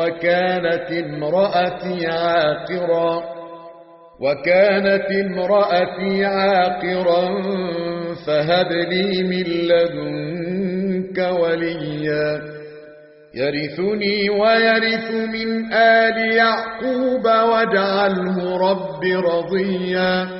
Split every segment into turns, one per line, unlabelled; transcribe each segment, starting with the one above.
وكانت امرأتي عاقرا وكانت امرأتي عاقرا فهب لي من لدنك وليا. يرثني ويرث من آل يعقوب واجعله رب رضيا.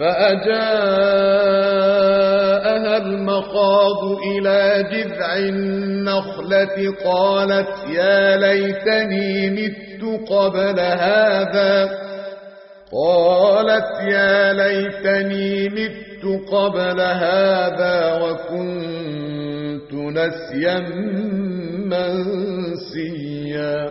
فأجاءها المخاض إلى جذع النخلة قالت يا ليتني مت قبل هذا. قالت يا ليتني مت قبل هذا وكنت نسيا منسيا.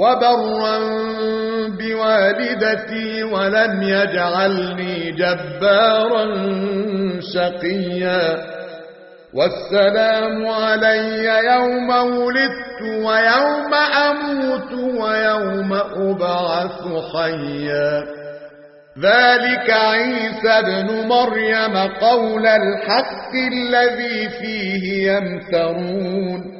وبرا بوالدتي ولم يجعلني جبارا شقيا. والسلام علي يوم ولدت ويوم أموت ويوم أبعث حيا. ذلك عيسى بن مريم قول الحق الذي فيه يمترون.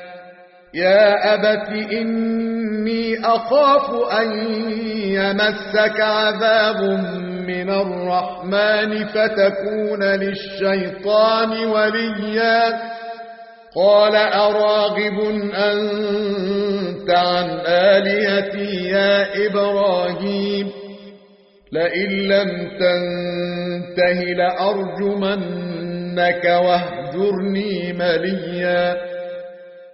يا أبت إني أخاف أن يمسك عذاب من الرحمن فتكون للشيطان وليا. قال أراغب أنت عن آلهتي يا إبراهيم. لئن لم تنته لأرجمنك واهجرني مليا.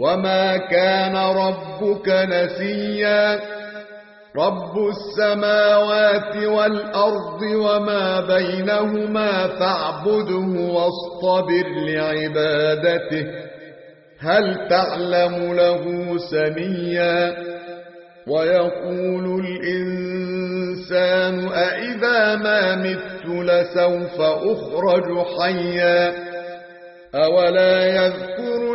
وما كان ربك نسيا رب السماوات والأرض وما بينهما فاعبده واصطبر لعبادته هل تعلم له سميا ويقول الإنسان أئذا ما مت لسوف أخرج حيا أولا يذكر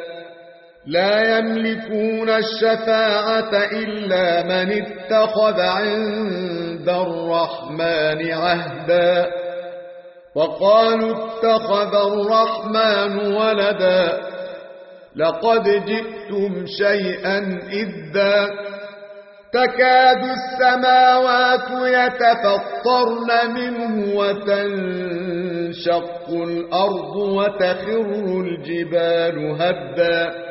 لا يملكون الشفاعة إلا من اتخذ عند الرحمن عهدا. وقالوا اتخذ الرحمن ولدا. لقد جئتم شيئا إذا. تكاد السماوات يتفطرن منه وتنشق الأرض وتخر الجبال هدا.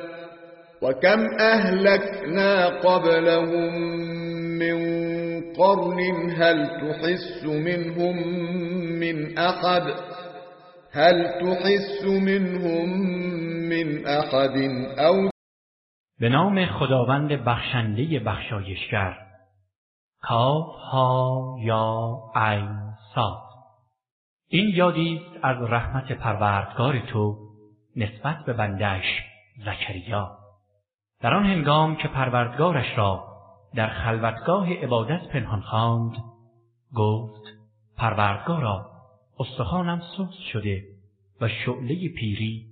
وكم أهلكنا قبلهم من قرن هل تحس منهم من أحد هل تحس منهم من احد او
به نام خداوند بخشنده بخشایشگر. کاف ها یا عین صاد. این یادی از رحمت پروردگار تو نسبت به بنده‌اش زکریا. در آن هنگام که پروردگارش را در خلوتگاه عبادت پنهان خواند گفت پروردگارا استخوانم سست شده و شعله پیری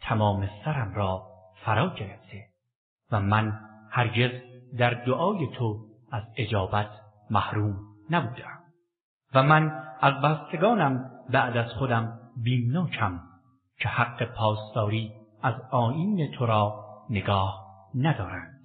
تمام سرم را فرا گرفته و من هرگز در دعای تو از اجابت محروم نبودم و من از بستگانم بعد از خودم بیمناکم که حق پاسداری از آین تو را نگاه ندارند.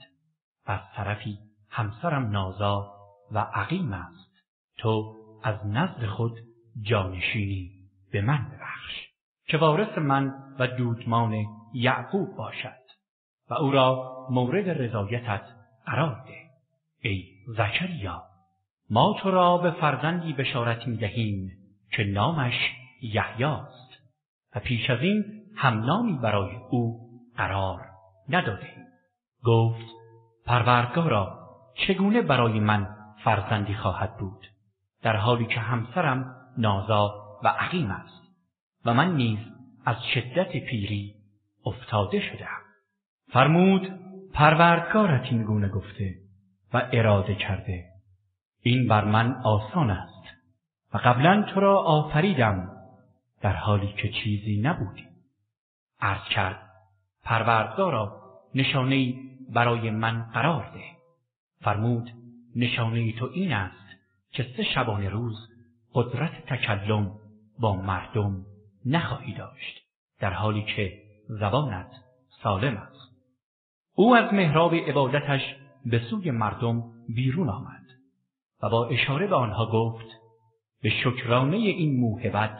و از طرفی همسرم نازا و عقیم است. تو از نزد خود جانشینی به من ببخش که وارث من و دودمان یعقوب باشد و او را مورد رضایتت قرار ده. ای زکریا ما تو را به فرزندی بشارت می دهیم که نامش یحیاست و پیش از این همنامی برای او قرار ندادیم گفت پروردگارا چگونه برای من فرزندی خواهد بود؟ در حالی که همسرم نازا و عقیم است و من نیز از شدت پیری افتاده شدم فرمود پروردگارت این گونه گفته و اراده کرده. این بر من آسان است و قبلا تو را آفریدم در حالی که چیزی نبودی. عرض کرد پروردگارا نشانه برای من قرار ده. فرمود نشانه تو این است که سه شبانه روز قدرت تکلم با مردم نخواهی داشت در حالی که زبانت سالم است. او از محراب عبادتش به سوی مردم بیرون آمد و با اشاره به آنها گفت به شکرانه این موهبت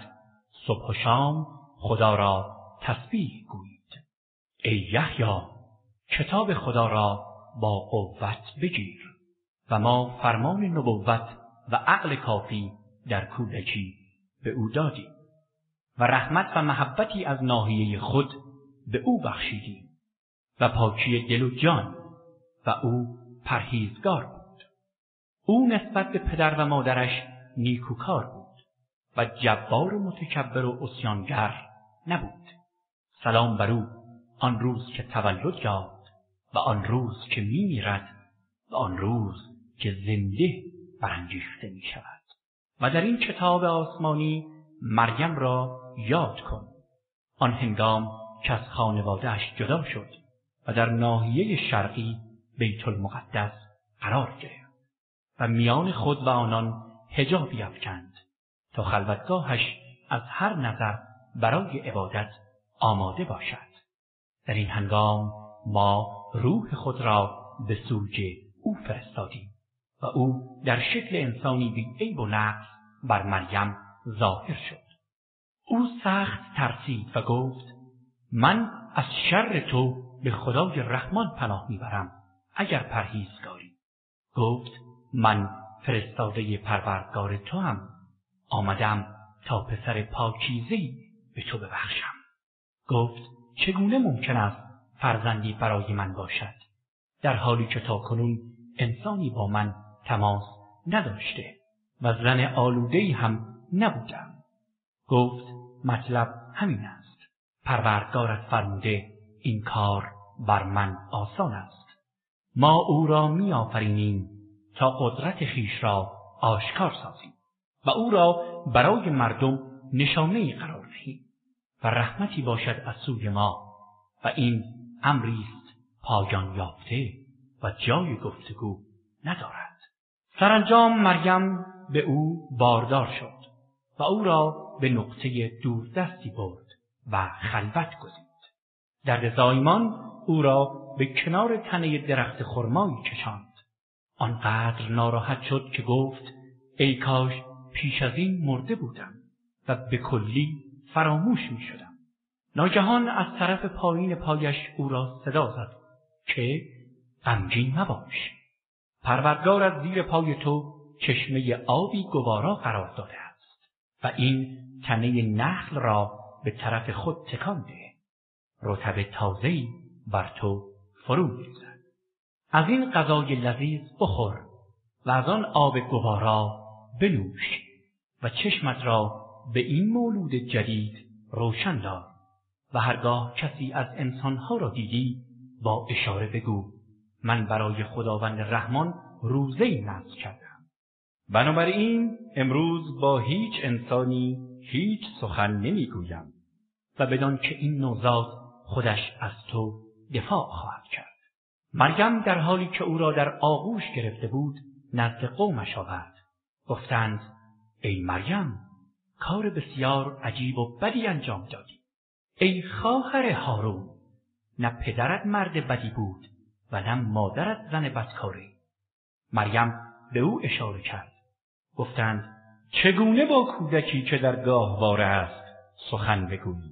صبح و شام خدا را تسبیح گویید. ای یحیی کتاب خدا را با قوت بگیر و ما فرمان نبوت و عقل کافی در کودکی به او دادیم و رحمت و محبتی از ناحیه خود به او بخشیدیم و پاکی دل و جان و او پرهیزگار بود. او نسبت به پدر و مادرش نیکوکار بود و جبار و متکبر و عصیانگر نبود. سلام بر او. آن روز که تولد یافت و آن روز که میمیرد و آن روز که زنده برانگیخته می شود و در این کتاب آسمانی مریم را یاد کن. آن هنگام که از خانواده‌اش جدا شد و در ناحیه شرقی بیت المقدس قرار گرفت و میان خود و آنان حجابی افکند تا خلوتگاهش از هر نظر برای عبادت آماده باشد. در این هنگام ما روح خود را به سوی او فرستادیم و او در شکل انسانی بی عیب و نقص بر مریم ظاهر شد. او سخت ترسید و گفت من از شر تو به خدای رحمان پناه می‌برم اگر پرهیزگاری. گفت من فرستاده پروردگار توام آمده‌ام تا پسر پاکیزه‌ای به تو ببخشم. گفت چگونه ممکن است فرزندی برای من باشد. در حالی که تا کنون انسانی با من تماس نداشته و زن آلوده‌ای هم نبوده‌ام. گفت مطلب همین است. پروردگارت فرموده این کار بر من آسان است. ما او را می آفرینیم تا قدرت خویش را آشکار سازیم و او را برای مردم نشانه قرار دهیم و رحمتی باشد از سوی ما و این امری است پایان یافته و جای گفتگو ندارد. سرانجام مریم به او باردار شد و او را به نقطه دوردستی برد و خلوت گزید. در زایمان او را به کنار تنه درخت خرمایی کشاند. آنقدر ناراحت شد که گفت ای کاش پیش از این مرده بودم و به کلی فراموش می شدم. ناگهان از طرف پایین پایش او را صدا زد که غمگین مباش. پروردگار از زیر پای تو چشمه آبی گوارا قرار داده است و این تنه نخل را به طرف خود تکان ده. رطب تازه‌ای بر تو فرو میریزد. از این غذای لذیذ بخور و از آن آب گوارا بنوش و چشمت را به این مولود جدید روشن دار. و هرگاه کسی از انسانها را دیدی با اشاره بگو من برای خداوند رحمان روزه ای نذر کرده‌ام. بنابراین امروز با هیچ انسانی هیچ سخن نمی‌گویم. و بدان که این نوزاد خودش از تو دفاع خواهد کرد. مریم در حالی که او را در آغوش گرفته بود نزد قومش آورد. گفتند ای مریم کار بسیار عجیب و بدی انجام دادی. ای خواهر هارون نه پدرت مرد بدی بود و نه مادرت زن بدکاری. مریم به او اشاره کرد. گفتند چگونه با کودکی که در گاهواره است سخن بگوییم؟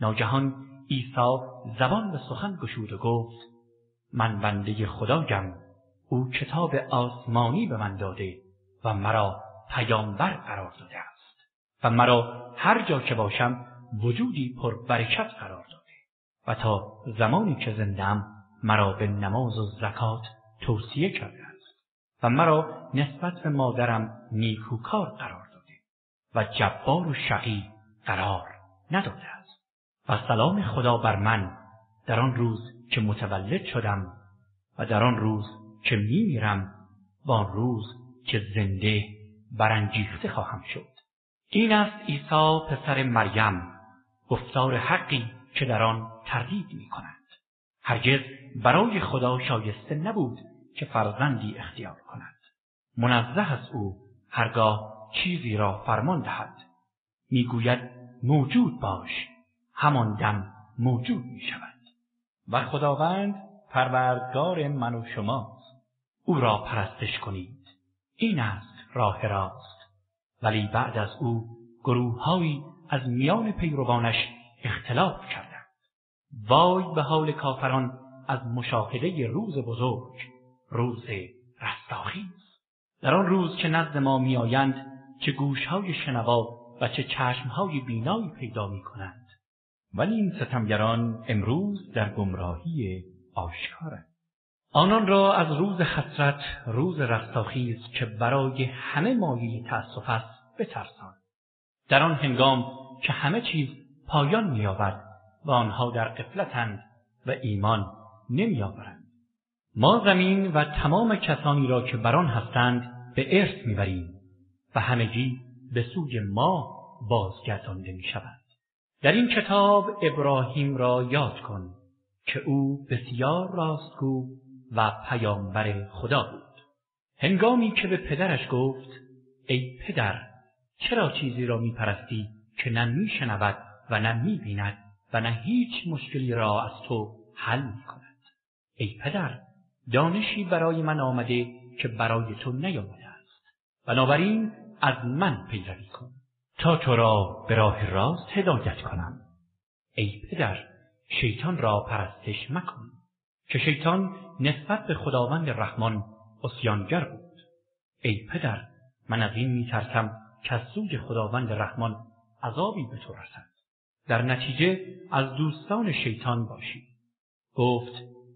ناگهان عیسی زبان به سخن گشود و گفت من بنده خدایم او کتاب آسمانی به من داده و مرا پیامبر قرار داده است و مرا هر جا که باشم وجودی پر برکت قرار داده. و تا زمانی که زنده‌ام مرا به نماز و زکات توصیه کرده است و مرا نسبت به مادرم نیکوکار قرار داده و جبار و شقی قرار نداده است و سلام خدا بر من در آن روز که متولد شدم و در آن روز که میمیرم و آن روز که زنده برانگیخته خواهم شد. این است عیسی پسر مریم گفتار حقی که در آن تردید می کنند. هرگز برای خدا شایسته نبود که فرزندی اختیار کند. منزه است او هرگاه چیزی را فرمان دهد. می‌گوید موجود باش همان دم موجود می شود. و خداوند پروردگار من و شماست. او را پرستش کنید. این است راه راست. ولی بعد از او گروههایی از میان پیروانش اختلاف کردند. وای به حال کافران از مشاهده روز بزرگ روز رستاخیز. در آن روز که نزد ما میآیند چه گوشهای شنوا و چه چشمهای بینایی پیدا می کنند ولی این ستمگران امروز در گمراهی آشکارند. آنان را از روز حسرت روز رستاخیز که برای همه مایه تأسف است بترسان. در آن هنگام که همه چیز پایان مییابد و آنها در غفلتند و ایمان نمیآورند. ما زمین و تمام کسانی را که بر آن هستند به ارث می‌بریم و همگی به سوی ما بازگردانده می‌شوند. در این کتاب ابراهیم را یاد کن که او بسیار راستگو و پیامبر خدا بود. هنگامی که به پدرش گفت ای پدر چرا چیزی را میپرستی؟ که نه میشنود و نه می‌بیند و نه هیچ مشکلی را از تو حل می‌کند. ای پدر دانشی برای من آمده که برای تو نیامده است. بنابراین از من پیروی کن تا تو را به راه راست هدایت کنم. ای پدر شیطان را پرستش مکن که شیطان نسبت به خداوند رحمان عصیانگر بود. ای پدر من از این میترسم که از سوی خداوند رحمان عذابی به تو رسد. در نتیجه از دوستان شیطان باشی. گفت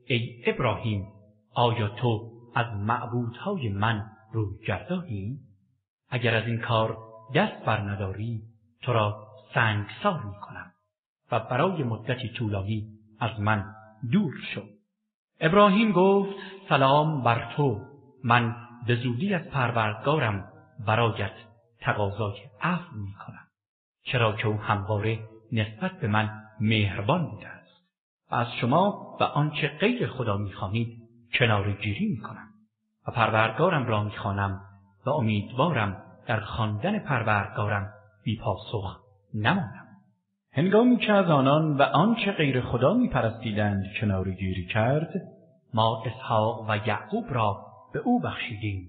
ای ابراهیم آیا تو از معبودهای من روی گردانی؟ اگر از این کار دست بر نداری تو را سنگسار می کنم و برای مدتی طولانی از من دور شو ابراهیم گفت سلام بر تو. من به زودی از پروردگارم برایت تقاضای عفو می کنم چرا که او همواره نسبت به من مهربان بوده است. و از شما و آنچه غیر خدا می‌خوانید کنار گیری می کنم و پروردگارم را می‌خوانم و امیدوارم در خواندن پروردگارم بی پاسخ نمانم هنگامی که از آنان و آنچه غیر خدا میپرستیدند کنار گیری کرد ما اسحاق و یعقوب را به او بخشیدیم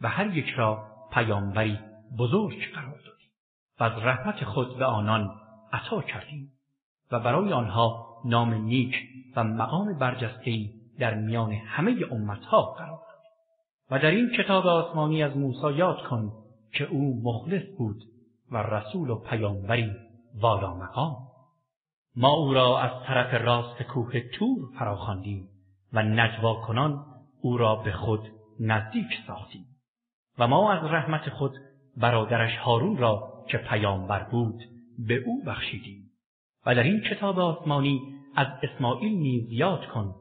و هر یک را پیامبری بزرگ قرار دادیم و از رحمت خود به آنان عطا کردیم و برای آنها نام نیک و مقام برجسته‌ای در میان همه امتها قرار دادیم. و در این کتاب آسمانی از موسی یاد کن که او مخلص بود و رسول و پیامبری والا مقام ما او را از طرف راست کوه طور فراخواندیم و نجوا کنان او را به خود نزدیک ساختیم. و ما از رحمت خود برادرش هارون را که پیامبر بود به او بخشیدیم. و در این کتاب آسمانی از اسماعیل نیز یاد کن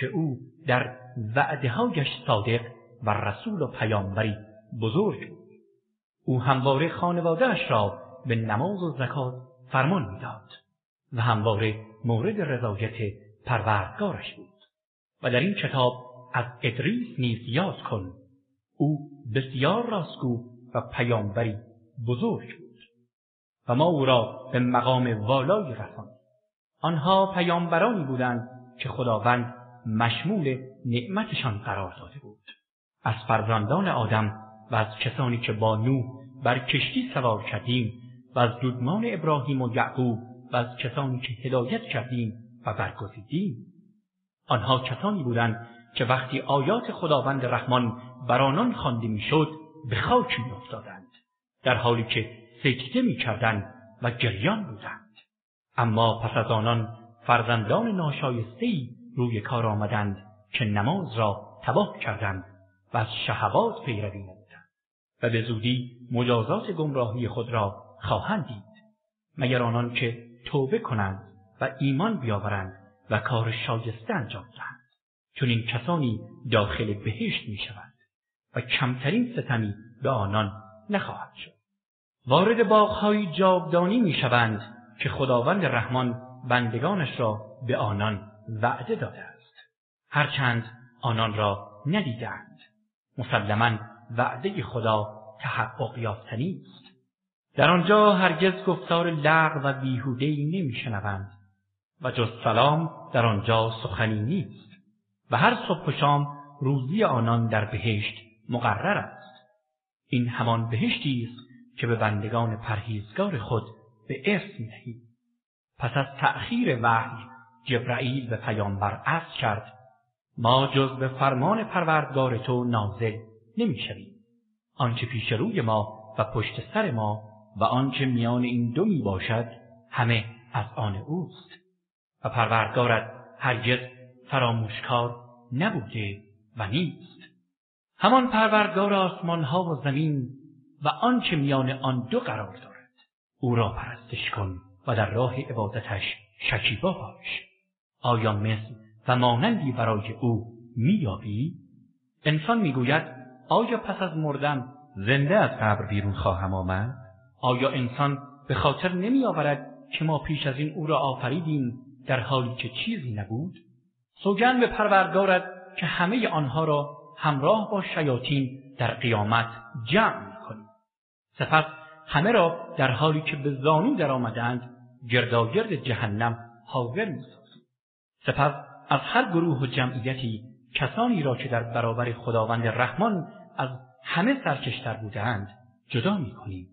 که او در وعدههایش صادق و رسول و پیامبری بزرگ بود. او همواره خانوادهاش را به نماز و زکات فرمان می‌داد و همواره مورد رضایت پروردگارش بود. و در این کتاب از ادریس نیز یاد کن او بسیار راستگو و پیامبری بزرگ بود. و ما او را به مقام والایی رساند آنها پیامبرانی بودند که خداوند مشمول نعمتشان قرار داده بود. از فرزندان آدم و از کسانی که با نوح بر کشتی سوار کردیم و از دودمان ابراهیم و یعقوب و از کسانی که هدایت کردیم و برگزیدیم. آنها کسانی بودند که وقتی آیات خداوند رحمان بر آنان خوانده می‌شد به خاک میافتادند. در حالی که سجده می‌کردند و گریان بودند. اما پس از آنان فرزندان ناشایستهای روی کار آمدند که نماز را تباه کردند و از شهوات پیروی نمودند و به زودی مجازات گمراهی خود را خواهند دید مگر آنان که توبه کنند و ایمان بیاورند و کار شایسته انجام دهند. چنین کسانی داخل بهشت می شوند و کمترین ستمی به آنان نخواهد شد. وارد باغهای جاودانی می شوند که خداوند رحمان بندگانش را به آنان وعده داده است. هرچند آنان را ندیدند مسلما وعده خدا تحقق یافتنی است. در آنجا هرگز گفتار لغو و بیهودهای نمیشنوند و جز سلام در آنجا سخنی نیست و هر صبح و شام روزی آنان در بهشت مقرر است. این همان بهشتی است که به بندگان پرهیزگار خود به ارث می‌دهیم پس از تأخیر وحی جبرائیل به پیامبر عرض کرد ما جز به فرمان پروردگار تو نازل نمی‌شویم. آنچه پیش روی ما و پشت سر ما و آنچه میان این دو می باشد همه از آن اوست. و پروردگارت هرگز فراموشکار نبوده و نیست. همان پروردگار آسمان ها و زمین و آنچه میان آن دو قرار دارد. او را پرستش کن و در راه عبادتش شکیبا باش. آیا مثل و مانندی برای او مییابی؟ انسان می‌گوید آیا پس از مردن زنده از قبر بیرون خواهم آمد؟ آیا انسان به خاطر نمیآورد که ما پیش از این او را آفریدیم در حالی که چیزی نبود؟ سوگند به پروردگارت که همه آنها را همراه با شیاطین در قیامت جمع سپس همه را در حالی که به زانو درآمدند گرداگرد جهنم حاضر می‌سازیم سپس از هر گروه و جمعیتی کسانی را که در برابر خداوند رحمان از همه سرکشتر بودند جدا می‌کنیم.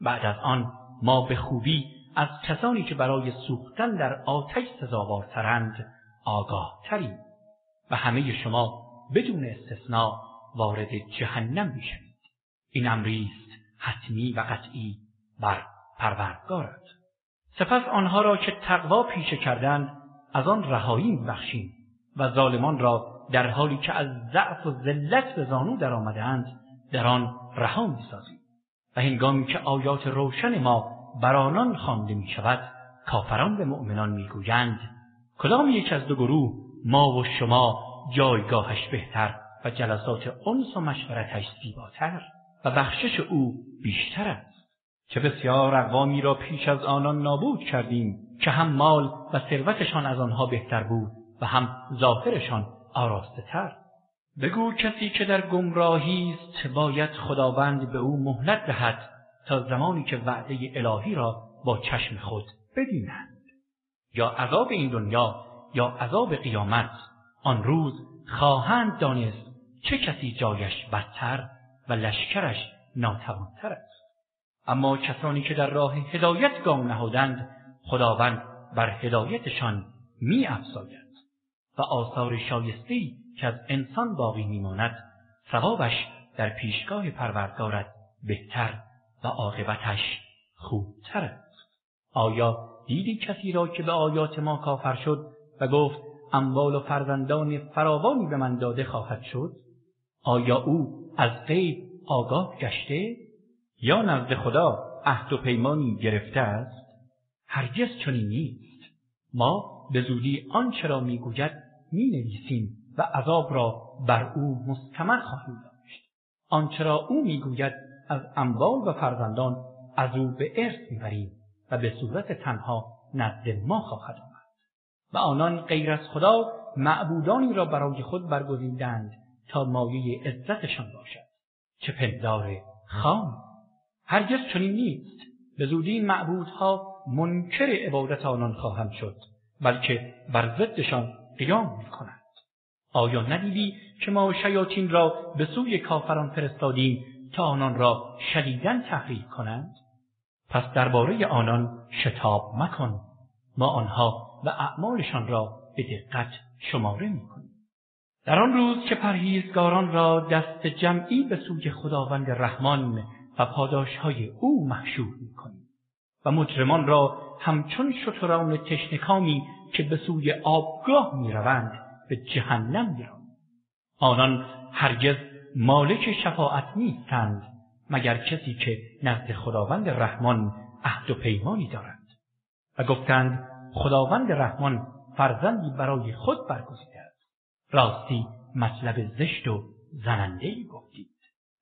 بعد از آن ما به خوبی از کسانی که برای سوختن در آتش سزاوارترند آگاه تریم و همه شما بدون استثناء وارد جهنم می‌شوید. این امری حتمی و قطعی بر پروردگارت. سپس آنها را که تقوا پیشه کردند از آن رهایی بخشیم و ظالمان را در حالی که از ضعف و ذلت به زانو درآمدهاند در آن رها می‌سازیم. و هنگامی که آیات روشن ما بر آنان خوانده می شود کافران به مؤمنان می‌گویند کدام یک از دو گروه ما و شما جایگاهش بهتر و جلسات انس و مشورتش زیباتر؟ و بخشش او بیشتر است. چه بسیار اقوامی را پیش از آنان نابود کردیم که هم مال و ثروتشان از آنها بهتر بود و هم ظاهرشان آراسته تر. بگو کسی که در گمراهی است باید خداوند به او مهلت دهد تا زمانی که وعده الهی را با چشم خود ببینند یا عذاب این دنیا یا عذاب قیامت آن روز خواهند دانست چه کسی جایش بدتر؟ و لشکرش ناتوانتر است اما کسانی که در راه هدایت گام نهادند خداوند بر هدایتشان می افزاید و آثار شایسته‌ای که از انسان باقی میماند ثوابش در پیشگاه پروردگارت بهتر و عاقبتش خوبتر است آیا دیدی کسی را که به آیات ما کافر شد و گفت اموال و فرزندان فراوانی به من داده خواهد شد؟ آیا او از غیب آگاه گشته؟ یا نزد خدا عهد و پیمانی گرفته است؟ هرگز چنین نیست. ما به زودی آنچه را می‌گوید می‌نویسیم و عذاب را بر او مستمر خواهیم داشت. آنچه را او می‌گوید از اموال و فرزندان از او به ارث می‌بریم و به صورت تنها نزد ما خواهد آمد. و آنان غیر از خدا معبودانی را برای خود برگزیدند تا مایه عزتشان باشد. چه پندار خام. هرگز چنین نیست. به زودی معبودها منکر عبادت آنان خواهند شد بلکه بر ضدشان قیام می‌کنند. آیا ندیدی که ما شیاطین را به سوی کافران فرستادیم تا آنان را شدیدن تحریک کنند؟ پس درباره آنان شتاب مکن. ما آنها و اعمالشان را به دقت شماره می‌کنیم. در آن روز که پرهیزگاران را دست جمعی به سوی خداوند رحمان و پاداشهای او محشور می‌کنیم و مجرمان را همچون شتران تشنه‌کامی که به سوی آبگاه می‌روند به جهنم میرانیم. آنان هرگز مالک شفاعت نیستند مگر کسی که نزد خداوند رحمان عهد و پیمانی دارند و گفتند خداوند رحمان فرزندی برای خود برگزیده است راستی مطلب زشت و زننده ای گفتید.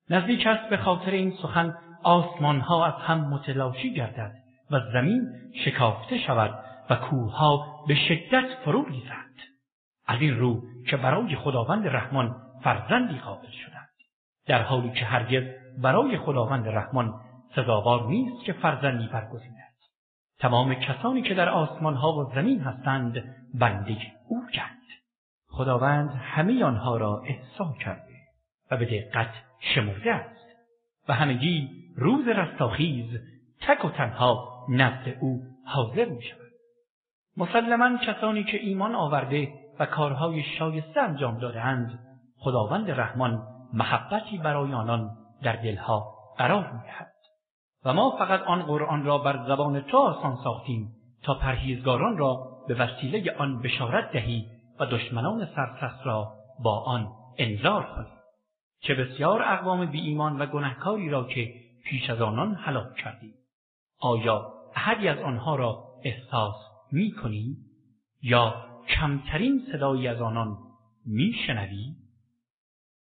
نزدیک است به خاطر این سخن آسمانها از هم متلاشی گردد و زمین شکافته شود و کوهها به شدت فرو ریزند از این رو که برای خداوند رحمان فرزندی قائل شدند. در حالی که هرگز برای خداوند رحمان سزاوار نیست که فرزندی برگزیند. تمام کسانی که در آسمان ها و زمین هستند کرد خداوند همه آنها را احصا کرده و به دقت شمرده است و همگی روز رستاخیز تک و تنها نزد او حاضر می شود. مسلما کسانی که ایمان آورده و کارهای شایسته انجام دادهاند خداوند رحمان محبتی برای آنان در دلها قرار می‌دهد و ما فقط آن قرآن را بر زبان تو آسان ساختیم تا پرهیزگاران را به وسیله آن بشارت دهی و دشمنان سرسخت را با آن انذار کنی چه بسیار اقوام بی ایمان و گنهکاری را که پیش از آنان هلاک کردیم. آیا احدی از آنها را احساس می کنی؟ یا کمترین صدایی از آنان می شنوی؟